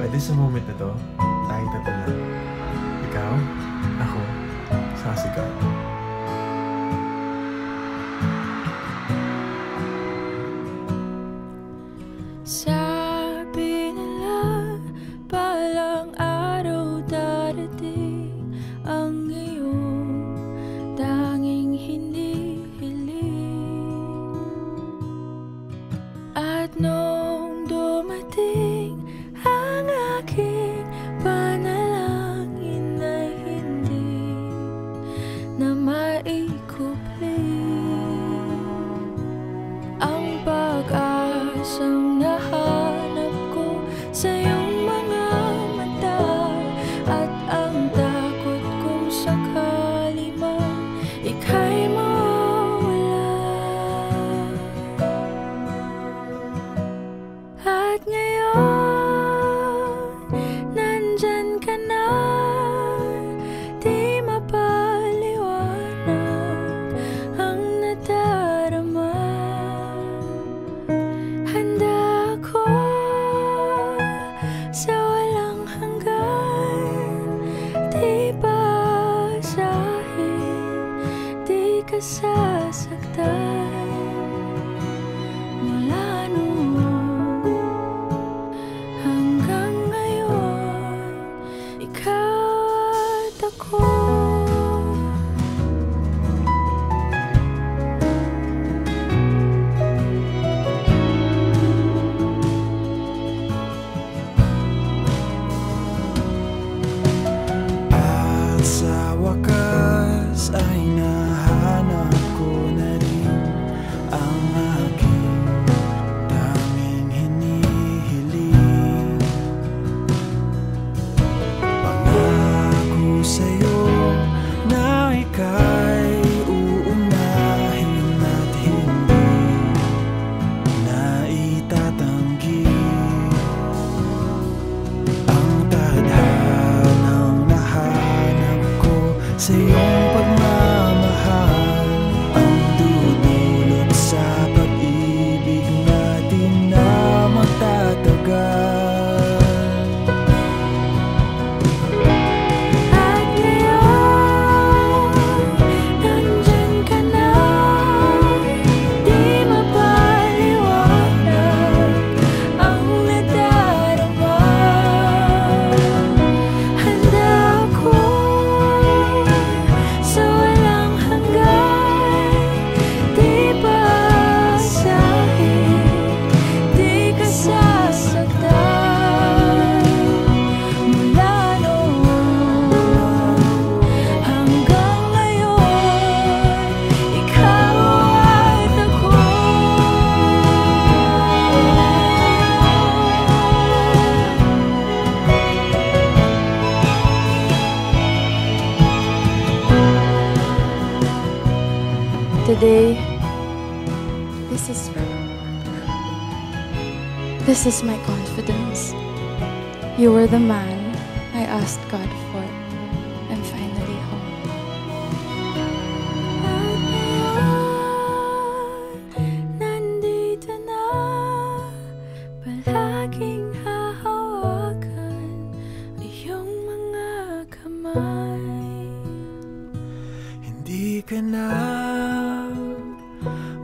Pwede sa moment na to, tayong tatlo lang. Ikaw, ako, saka 不配 di sa Today, this is this is my confidence. You were the man I asked God for. I'm finally home. Palaging mga kamay Hindi ka na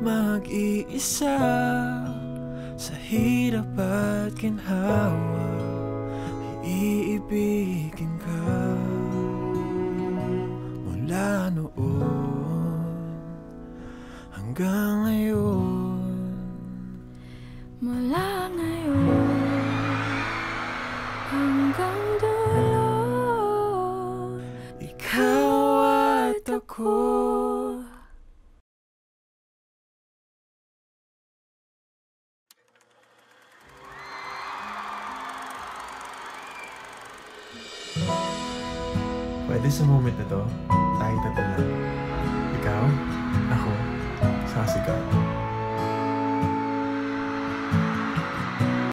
mag-iisa Sa hirap at ginhawa Iibigin ka Mula noon hanggang ngayon Pwede sa moment na to, tayong tatlo. Ikaw, ako, saka si.